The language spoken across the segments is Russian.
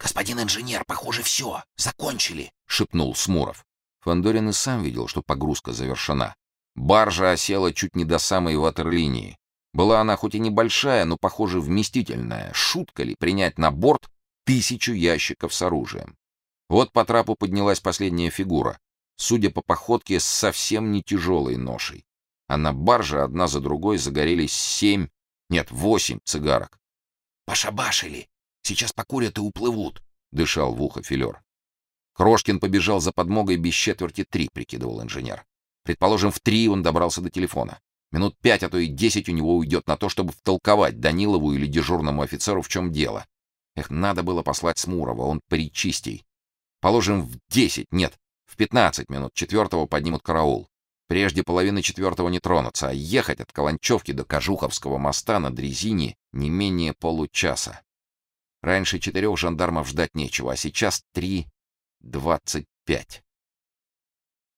«Господин инженер, похоже, все. Закончили», — шепнул Смуров. Фандорин и сам видел, что погрузка завершена. Баржа осела чуть не до самой ватерлинии. Была она хоть и небольшая, но, похоже, вместительная. Шутка ли принять на борт тысячу ящиков с оружием? Вот по трапу поднялась последняя фигура, судя по походке, с совсем не тяжелой ношей. А на барже одна за другой загорелись семь, нет, восемь цигарок. «Пошабашили! Сейчас покурят и уплывут!» — дышал в ухо Филер. Крошкин побежал за подмогой без четверти три, прикидывал инженер. Предположим, в три он добрался до телефона. Минут пять, а то и десять у него уйдет на то, чтобы втолковать Данилову или дежурному офицеру, в чем дело. Эх, надо было послать Смурова, он причистей. Положим, в десять, нет, в пятнадцать минут четвертого поднимут караул. Прежде половины четвертого не тронутся, а ехать от Каланчевки до Кожуховского моста на дрезине не менее получаса. Раньше четырех жандармов ждать нечего, а сейчас три двадцать пять.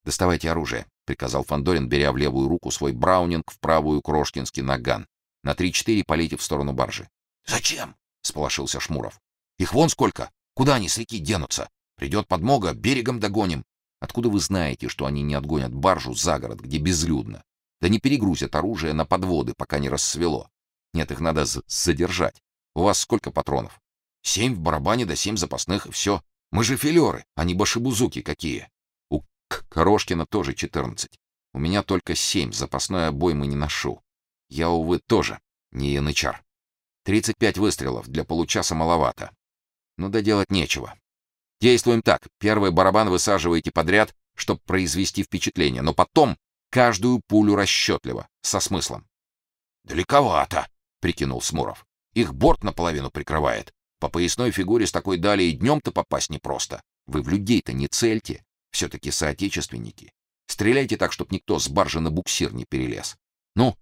«Доставайте оружие», — приказал Фандорин, беря в левую руку свой браунинг, в правую крошкинский наган. На три-четыре полейте в сторону баржи. «Зачем?» — сполошился Шмуров. «Их вон сколько! Куда они с реки денутся? Придет подмога, берегом догоним. Откуда вы знаете, что они не отгонят баржу за город, где безлюдно? Да не перегрузят оружие на подводы, пока не рассвело. Нет, их надо задержать. У вас сколько патронов? Семь в барабане да семь запасных, и все. Мы же филеры, а не башибузуки какие. У Корошкина тоже четырнадцать. У меня только семь, запасной обоймы не ношу. Я, увы, тоже не янычар. Тридцать пять выстрелов, для получаса маловато. Ну да делать нечего. Действуем так. Первый барабан высаживаете подряд, чтобы произвести впечатление, но потом каждую пулю расчетливо, со смыслом. «Далековато», — прикинул Смуров. «Их борт наполовину прикрывает. По поясной фигуре с такой дали и днем-то попасть непросто. Вы в людей-то не цельте. Все-таки соотечественники. Стреляйте так, чтобы никто с баржи на буксир не перелез. Ну,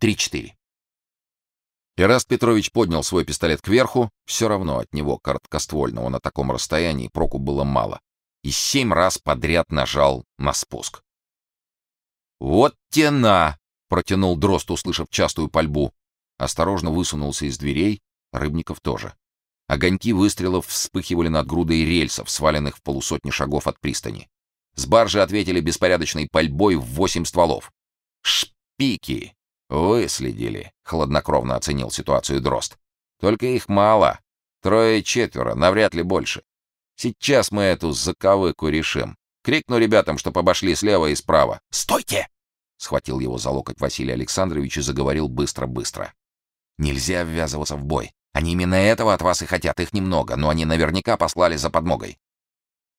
три-четыре». Ираст Петрович поднял свой пистолет кверху, все равно от него, короткоствольного, на таком расстоянии проку было мало, и семь раз подряд нажал на спуск. «Вот тена!» — протянул Дрозд, услышав частую пальбу. Осторожно высунулся из дверей, Рыбников тоже. Огоньки выстрелов вспыхивали над грудой рельсов, сваленных в полусотни шагов от пристани. С баржи ответили беспорядочной пальбой в восемь стволов. «Шпики!» «Выследили», — хладнокровно оценил ситуацию Дрозд. «Только их мало. Трое-четверо, навряд ли больше. Сейчас мы эту заковыку решим. Крикну ребятам, чтоб обошли слева и справа. «Стойте!» — схватил его за локоть Василий Александрович и заговорил быстро-быстро. «Нельзя ввязываться в бой. Они именно этого от вас и хотят. Их немного, но они наверняка послали за подмогой.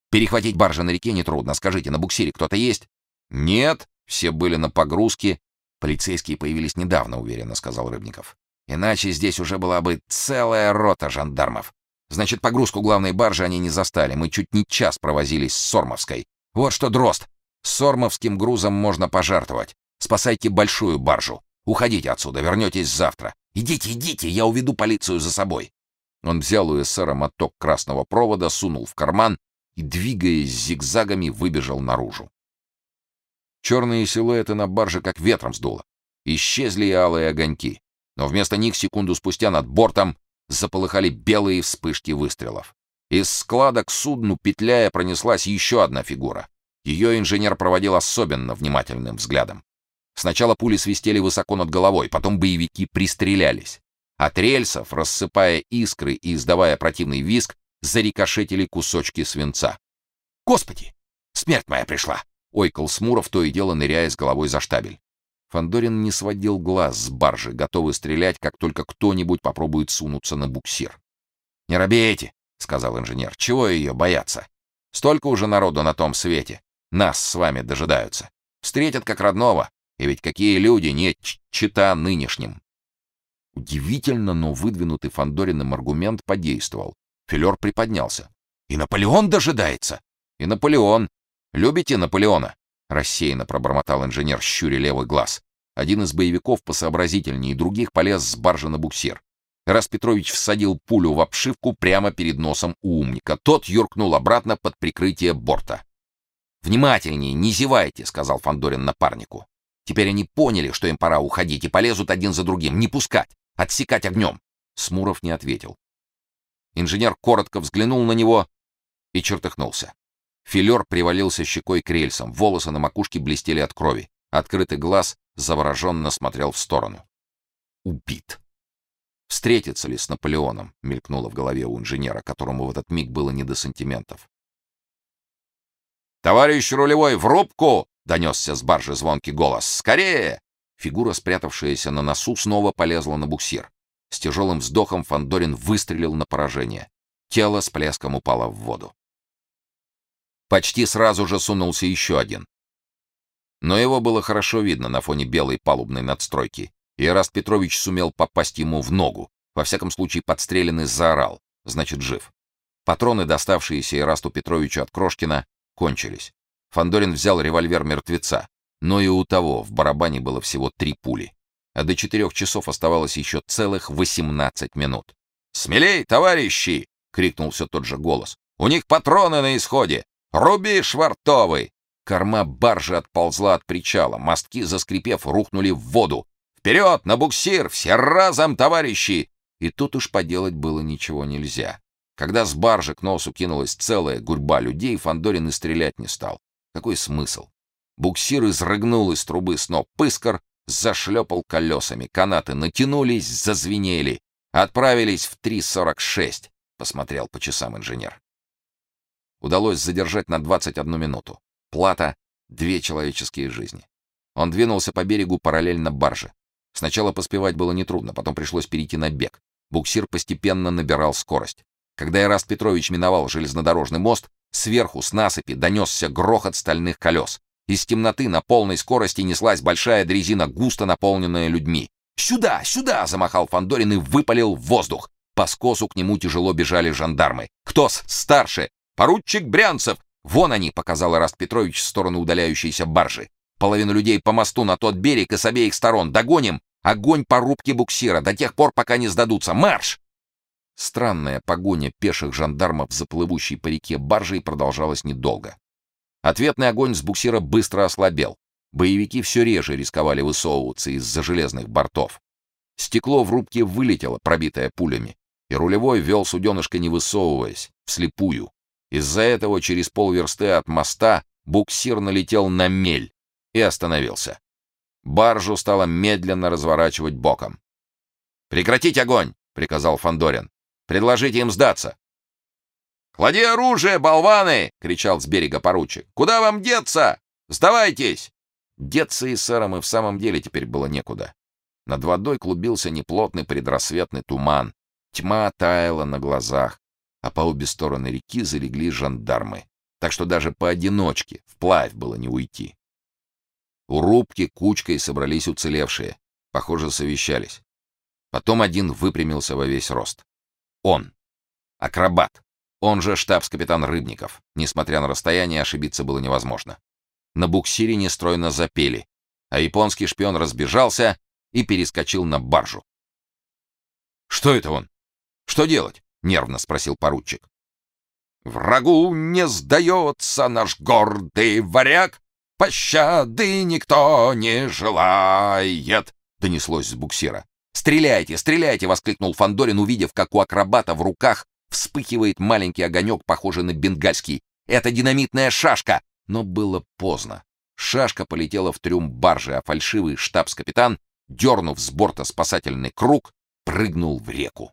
Перехватить баржи на реке нетрудно. Скажите, на буксире кто-то есть?» «Нет, все были на погрузке Полицейские появились недавно, уверенно сказал Рыбников. Иначе здесь уже была бы целая рота жандармов. Значит, погрузку главной баржи они не застали. Мы чуть не час провозились с Сормовской. Вот что дрозд. С Сормовским грузом можно пожертвовать. Спасайте большую баржу. Уходите отсюда, вернетесь завтра. Идите, идите, я уведу полицию за собой. Он взял у эсера моток красного провода, сунул в карман и, двигаясь зигзагами, выбежал наружу. Черные силуэты на барже как ветром сдуло. Исчезли и алые огоньки. Но вместо них секунду спустя над бортом заполыхали белые вспышки выстрелов. Из склада к судну, петляя, пронеслась еще одна фигура. Ее инженер проводил особенно внимательным взглядом. Сначала пули свистели высоко над головой, потом боевики пристрелялись. От рельсов, рассыпая искры и издавая противный визг, зарикошетили кусочки свинца. «Господи! Смерть моя пришла!» ойкал Смуров, то и дело ныряя с головой за штабель. Фандорин не сводил глаз с баржи, готовый стрелять, как только кто-нибудь попробует сунуться на буксир. «Не робейте», — сказал инженер. «Чего ее бояться? Столько уже народу на том свете. Нас с вами дожидаются. Встретят как родного. И ведь какие люди не чита нынешним». Удивительно, но выдвинутый Фандориным аргумент подействовал. Филер приподнялся. «И Наполеон дожидается!» «И Наполеон!» Любите Наполеона? рассеянно пробормотал инженер, щуря левый глаз. Один из боевиков посообразительнее других полез с баржи на буксир. Раз Петрович всадил пулю в обшивку прямо перед носом у умника. Тот юркнул обратно под прикрытие борта. «Внимательнее, не зевайте», — сказал Фандорин напарнику. «Теперь они поняли, что им пора уходить, и полезут один за другим. Не пускать, отсекать огнем». Смуров не ответил. Инженер коротко взглянул на него и чертыхнулся. Филер привалился щекой к рельсам, волосы на макушке блестели от крови. Открытый глаз завороженно смотрел в сторону. Убит. Встретиться ли с Наполеоном, мелькнуло в голове у инженера, которому в этот миг было не до сантиментов. Товарищ рулевой, в рубку, донесся с баржи звонкий голос. Скорее! Фигура, спрятавшаяся на носу, снова полезла на буксир. С тяжелым вздохом Фандорин выстрелил на поражение. Тело с плеском упало в воду. Почти сразу же сунулся еще один. Но его было хорошо видно на фоне белой палубной надстройки, и Ираст Петрович сумел попасть ему в ногу. Во всяком случае, подстреленный заорал, значит, жив. Патроны, доставшиеся Ирасту Петровичу от Крошкина, кончились. Фандорин взял револьвер мертвеца, но и у того в барабане было всего три пули. А до четырех часов оставалось еще целых восемнадцать минут. «Смелей, товарищи!» — крикнул все тот же голос. «У них патроны на исходе! «Руби, швартовый!» Корма баржи отползла от причала, мостки, заскрипев, рухнули в воду. «Вперед, на буксир! Все разом, товарищи!» И тут уж поделать было ничего нельзя. Когда с баржи к носу кинулась целая гурьба людей, Фандорин и стрелять не стал. Какой смысл? Буксир изрыгнул из трубы сноп пыскар, зашлепал колесами, канаты натянулись, зазвенели. Отправились в 3.46, посмотрел по часам инженер удалось задержать на 21 минуту. Плата две человеческие жизни. Он двинулся по берегу параллельно барже. Сначала поспевать было нетрудно, потом пришлось перейти на бег. Буксир постепенно набирал скорость. Когда Ираст Петрович миновал железнодорожный мост, сверху с насыпи донесся грохот стальных колес. Из темноты на полной скорости неслась большая дрезина, густо наполненная людьми. "Сюда, сюда!" замахал Фандорин и выпалил в воздух. По скосу к нему тяжело бежали жандармы. "Кто старше? Поручик Брянцев! Вон они!» — показал Раст Петрович в сторону удаляющейся баржи. «Половину людей по мосту на тот берег и с обеих сторон. Догоним! Огонь по рубке буксира до тех пор, пока не сдадутся. Марш!» Странная погоня пеших жандармов за плывущей по реке баржей продолжалась недолго. Ответный огонь с буксира быстро ослабел. Боевики все реже рисковали высовываться из-за железных бортов. Стекло в рубке вылетело, пробитое пулями, и рулевой вел суденышко не высовываясь, вслепую. Из-за этого через полверсты от моста буксир налетел на мель и остановился. Баржу стало медленно разворачивать боком. «Прекратить огонь!» — приказал Фандорин. «Предложите им сдаться!» «Клади оружие, болваны!» — кричал с берега поручик. «Куда вам деться? Сдавайтесь!» Деться и сэрам и в самом деле теперь было некуда. Над водой клубился неплотный предрассветный туман. Тьма таяла на глазах а по обе стороны реки залегли жандармы, так что даже поодиночке вплавь было не уйти. У рубки кучкой собрались уцелевшие, похоже, совещались. Потом один выпрямился во весь рост. Он, акробат, он же штабс-капитан Рыбников. Несмотря на расстояние, ошибиться было невозможно. На буксире нестройно запели, а японский шпион разбежался и перескочил на баржу. Что это он? Что делать? нервно спросил поручик. Врагу не сдается наш гордый варяг, пощады никто не желает, донеслось с буксира. Стреляйте, стреляйте, воскликнул Фандорин, увидев, как у акробата в руках вспыхивает маленький огонек, похожий на бенгальский. Это динамитная шашка, но было поздно. Шашка полетела в трюм баржи, а фальшивый штабс-капитан, дернув с борта спасательный круг, прыгнул в реку.